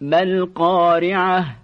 ما القارعة